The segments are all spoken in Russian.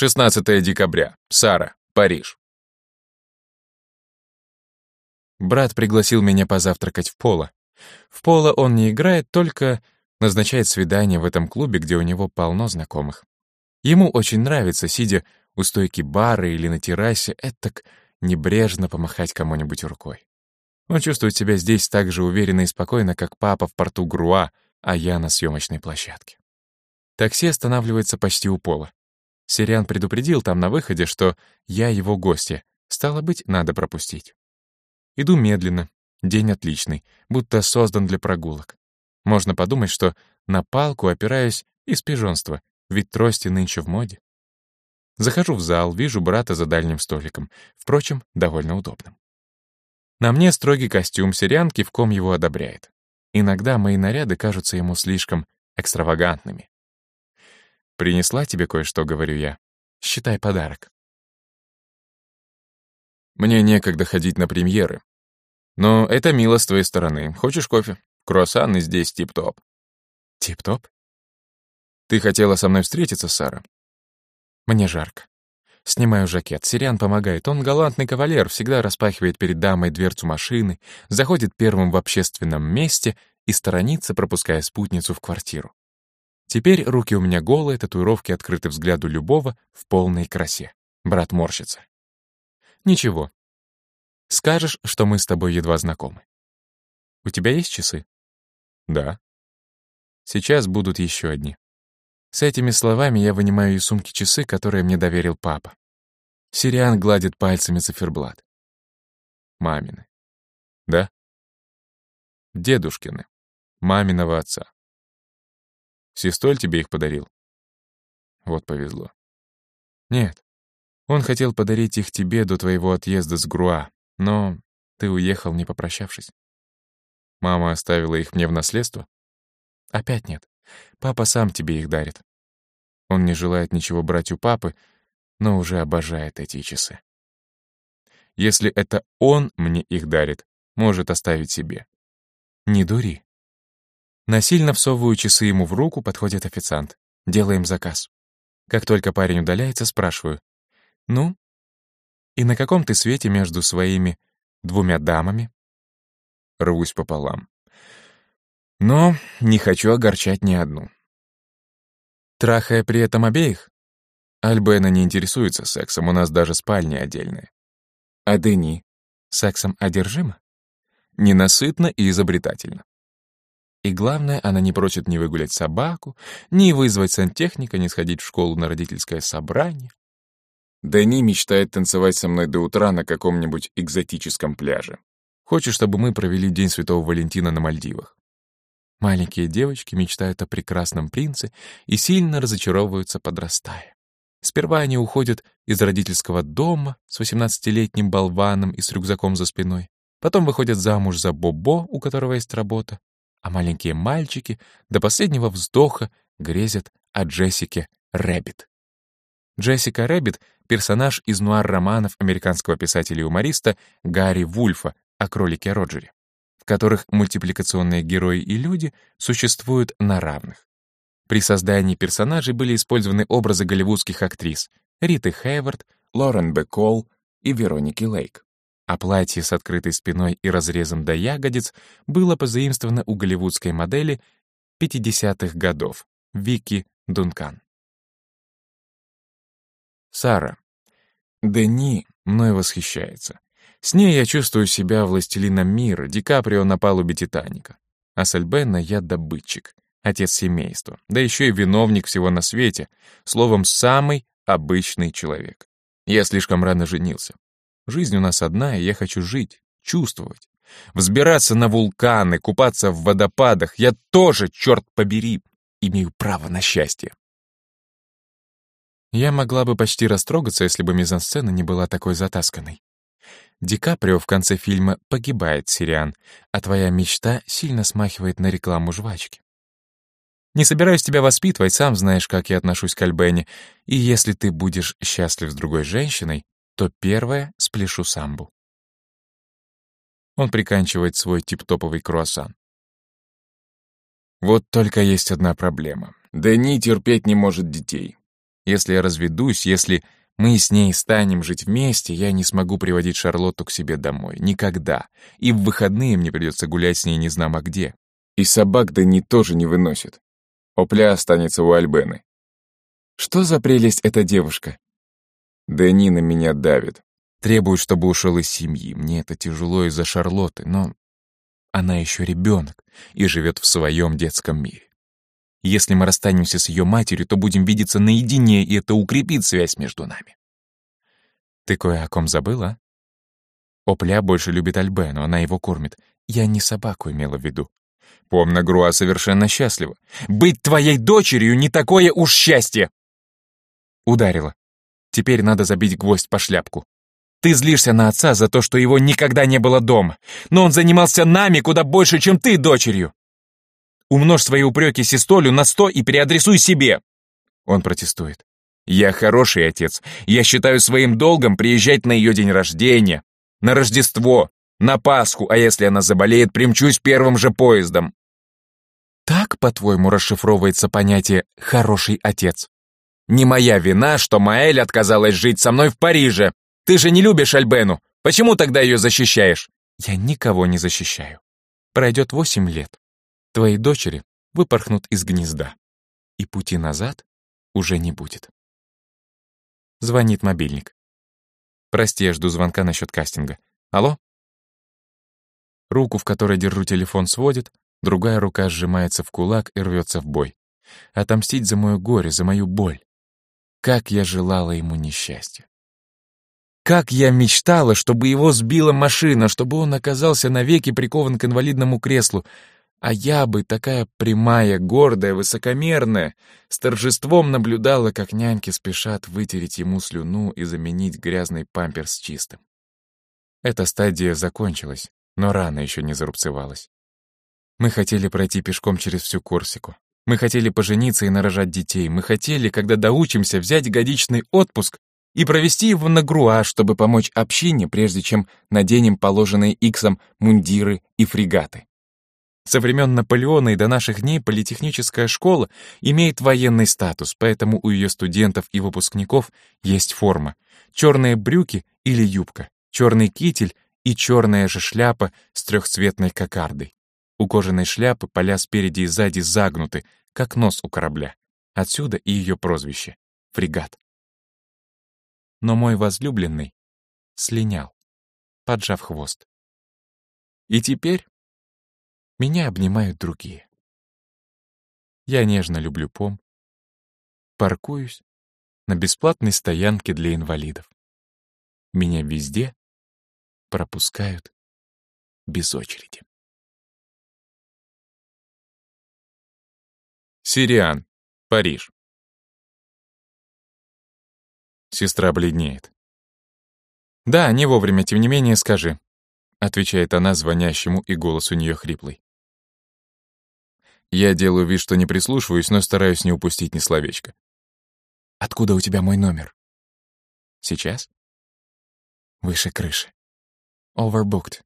16 декабря. Сара, Париж. Брат пригласил меня позавтракать в поло. В поло он не играет, только назначает свидание в этом клубе, где у него полно знакомых. Ему очень нравится, сидя у стойки бара или на террасе, этак небрежно помахать кому-нибудь рукой. Он чувствует себя здесь так же уверенно и спокойно, как папа в порту Груа, а я на съемочной площадке. Такси останавливается почти у пола. Сириан предупредил там на выходе, что я его гостья, стало быть, надо пропустить. Иду медленно, день отличный, будто создан для прогулок. Можно подумать, что на палку опираюсь из пижонства, ведь трости нынче в моде. Захожу в зал, вижу брата за дальним столиком, впрочем, довольно удобным. На мне строгий костюм, Сириан кивком его одобряет. Иногда мои наряды кажутся ему слишком экстравагантными. «Принесла тебе кое-что», — говорю я. «Считай подарок». Мне некогда ходить на премьеры. Но это мило с твоей стороны. Хочешь кофе? Круассаны здесь тип-топ. Тип-топ? Ты хотела со мной встретиться, Сара? Мне жарко. Снимаю жакет. Сириан помогает. Он галантный кавалер, всегда распахивает перед дамой дверцу машины, заходит первым в общественном месте и сторонится, пропуская спутницу в квартиру. Теперь руки у меня голые, татуировки открыты взгляду любого в полной красе. Брат морщится. Ничего. Скажешь, что мы с тобой едва знакомы. У тебя есть часы? Да. Сейчас будут еще одни. С этими словами я вынимаю из сумки часы, которые мне доверил папа. Сириан гладит пальцами циферблат. Мамины. Да? Дедушкины. Маминого отца. Систоль тебе их подарил? Вот повезло. Нет. Он хотел подарить их тебе до твоего отъезда с Груа, но ты уехал, не попрощавшись. Мама оставила их мне в наследство? Опять нет. Папа сам тебе их дарит. Он не желает ничего брать у папы, но уже обожает эти часы. Если это он мне их дарит, может оставить себе. Не дури. Насильно всовываю часы ему в руку, подходит официант. Делаем заказ. Как только парень удаляется, спрашиваю. «Ну? И на каком ты свете между своими двумя дамами?» Рвусь пополам. Но не хочу огорчать ни одну. Трахая при этом обеих? Альбена не интересуется сексом, у нас даже спальня отдельная. А Дени сексом одержима? Ненасытно и изобретательно. И главное, она не просит ни выгулять собаку, ни вызвать сантехника, ни сходить в школу на родительское собрание. Дани мечтает танцевать со мной до утра на каком-нибудь экзотическом пляже. Хочет, чтобы мы провели День Святого Валентина на Мальдивах. Маленькие девочки мечтают о прекрасном принце и сильно разочаровываются, подрастая. Сперва они уходят из родительского дома с 18-летним болваном и с рюкзаком за спиной. Потом выходят замуж за Бобо, у которого есть работа. А маленькие мальчики до последнего вздоха грезят о Джессике Рэббит. Джессика Рэббит — персонаж из нуар-романов американского писателя и юмориста Гарри Вульфа о кролике Роджере которых мультипликационные герои и люди существуют на равных. При создании персонажей были использованы образы голливудских актрис Риты Хейвард, Лорен Бекол и Вероники Лейк. А платье с открытой спиной и разрезом до ягодиц было позаимствовано у голливудской модели 50-х годов Вики Дункан. Сара. Дени мной восхищается. С ней я чувствую себя властелином мира, Ди Каприо на палубе Титаника. А с Альбена я добытчик, отец семейства, да еще и виновник всего на свете, словом, самый обычный человек. Я слишком рано женился. Жизнь у нас одна, и я хочу жить, чувствовать. Взбираться на вулканы, купаться в водопадах. Я тоже, черт побери, имею право на счастье. Я могла бы почти растрогаться, если бы мизансцена не была такой затасканной. Ди Каприо в конце фильма погибает, Сириан, а твоя мечта сильно смахивает на рекламу жвачки. Не собираюсь тебя воспитывать, сам знаешь, как я отношусь к Альбене, и если ты будешь счастлив с другой женщиной, то первое спляшу самбу. Он приканчивает свой тип-топовый круассан. Вот только есть одна проблема. Дани терпеть не может детей. Если я разведусь, если мы с ней станем жить вместе, я не смогу приводить Шарлотту к себе домой. Никогда. И в выходные мне придется гулять с ней не знамо где. И собак Дани тоже не выносит. Опля останется у Альбены. Что за прелесть эта девушка? Дани на меня давит. Требует, чтобы ушел из семьи. Мне это тяжело из-за Шарлотты, но она еще ребенок и живет в своем детском мире. Если мы расстанемся с ее матерью, то будем видеться наедине, и это укрепит связь между нами. Ты кое о ком забыла? Опля больше любит Альбену, она его кормит. Я не собаку имела в виду. Помна Груа совершенно счастлива. Быть твоей дочерью не такое уж счастье! Ударила. Теперь надо забить гвоздь по шляпку. Ты злишься на отца за то, что его никогда не было дома, но он занимался нами куда больше, чем ты дочерью. Умножь свои упреки Систолю на сто и переадресуй себе!» Он протестует. «Я хороший отец. Я считаю своим долгом приезжать на ее день рождения, на Рождество, на Пасху, а если она заболеет, примчусь первым же поездом». Так, по-твоему, расшифровывается понятие «хороший отец»? Не моя вина, что Маэль отказалась жить со мной в Париже. Ты же не любишь Альбену. Почему тогда ее защищаешь? Я никого не защищаю. Пройдет восемь лет твои дочери выпорхнут из гнезда, и пути назад уже не будет. Звонит мобильник. Прости, я жду звонка насчет кастинга. Алло? Руку, в которой держу телефон, сводит, другая рука сжимается в кулак и рвется в бой. Отомстить за мое горе, за мою боль. Как я желала ему несчастья. Как я мечтала, чтобы его сбила машина, чтобы он оказался навеки прикован к инвалидному креслу, а я бы, такая прямая, гордая, высокомерная, с торжеством наблюдала, как няньки спешат вытереть ему слюну и заменить грязный памперс чистым. Эта стадия закончилась, но рана еще не зарубцевалась. Мы хотели пройти пешком через всю Корсику. Мы хотели пожениться и нарожать детей. Мы хотели, когда доучимся, взять годичный отпуск и провести его на Груа, чтобы помочь общине, прежде чем наденем положенные иксом мундиры и фрегаты. Со времен Наполеона и до наших дней политехническая школа имеет военный статус, поэтому у ее студентов и выпускников есть форма. Черные брюки или юбка, черный китель и черная же шляпа с трехцветной кокардой. У кожаной шляпы поля спереди и сзади загнуты, как нос у корабля. Отсюда и ее прозвище — фрегат. Но мой возлюбленный слинял, поджав хвост. И теперь меня обнимают другие. Я нежно люблю пом, паркуюсь на бесплатной стоянке для инвалидов. Меня везде пропускают без очереди. Сириан, Париж. Сестра бледнеет. «Да, не вовремя, тем не менее скажи», — отвечает она звонящему, и голос у нее хриплый. Я делаю вид, что не прислушиваюсь, но стараюсь не упустить ни словечка. «Откуда у тебя мой номер?» «Сейчас?» «Выше крыши. Overbooked.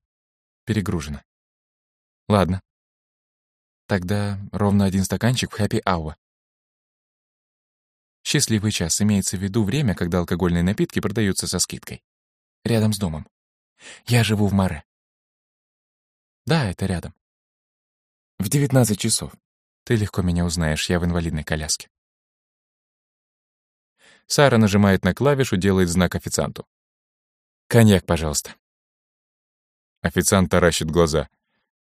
Перегружено. Ладно. Тогда ровно один стаканчик в hour. Счастливый час имеется в виду время, когда алкогольные напитки продаются со скидкой. Рядом с домом. Я живу в Море. Да, это рядом. В 19 часов. Ты легко меня узнаешь, я в инвалидной коляске. Сара нажимает на клавишу, делает знак официанту. «Коньяк, пожалуйста». Официант таращит глаза.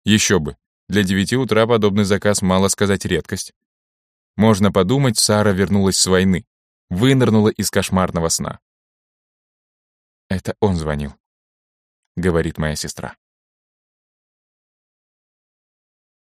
Еще бы. Для девяти утра подобный заказ, мало сказать, редкость. Можно подумать, Сара вернулась с войны, вынырнула из кошмарного сна. Это он звонил, говорит моя сестра.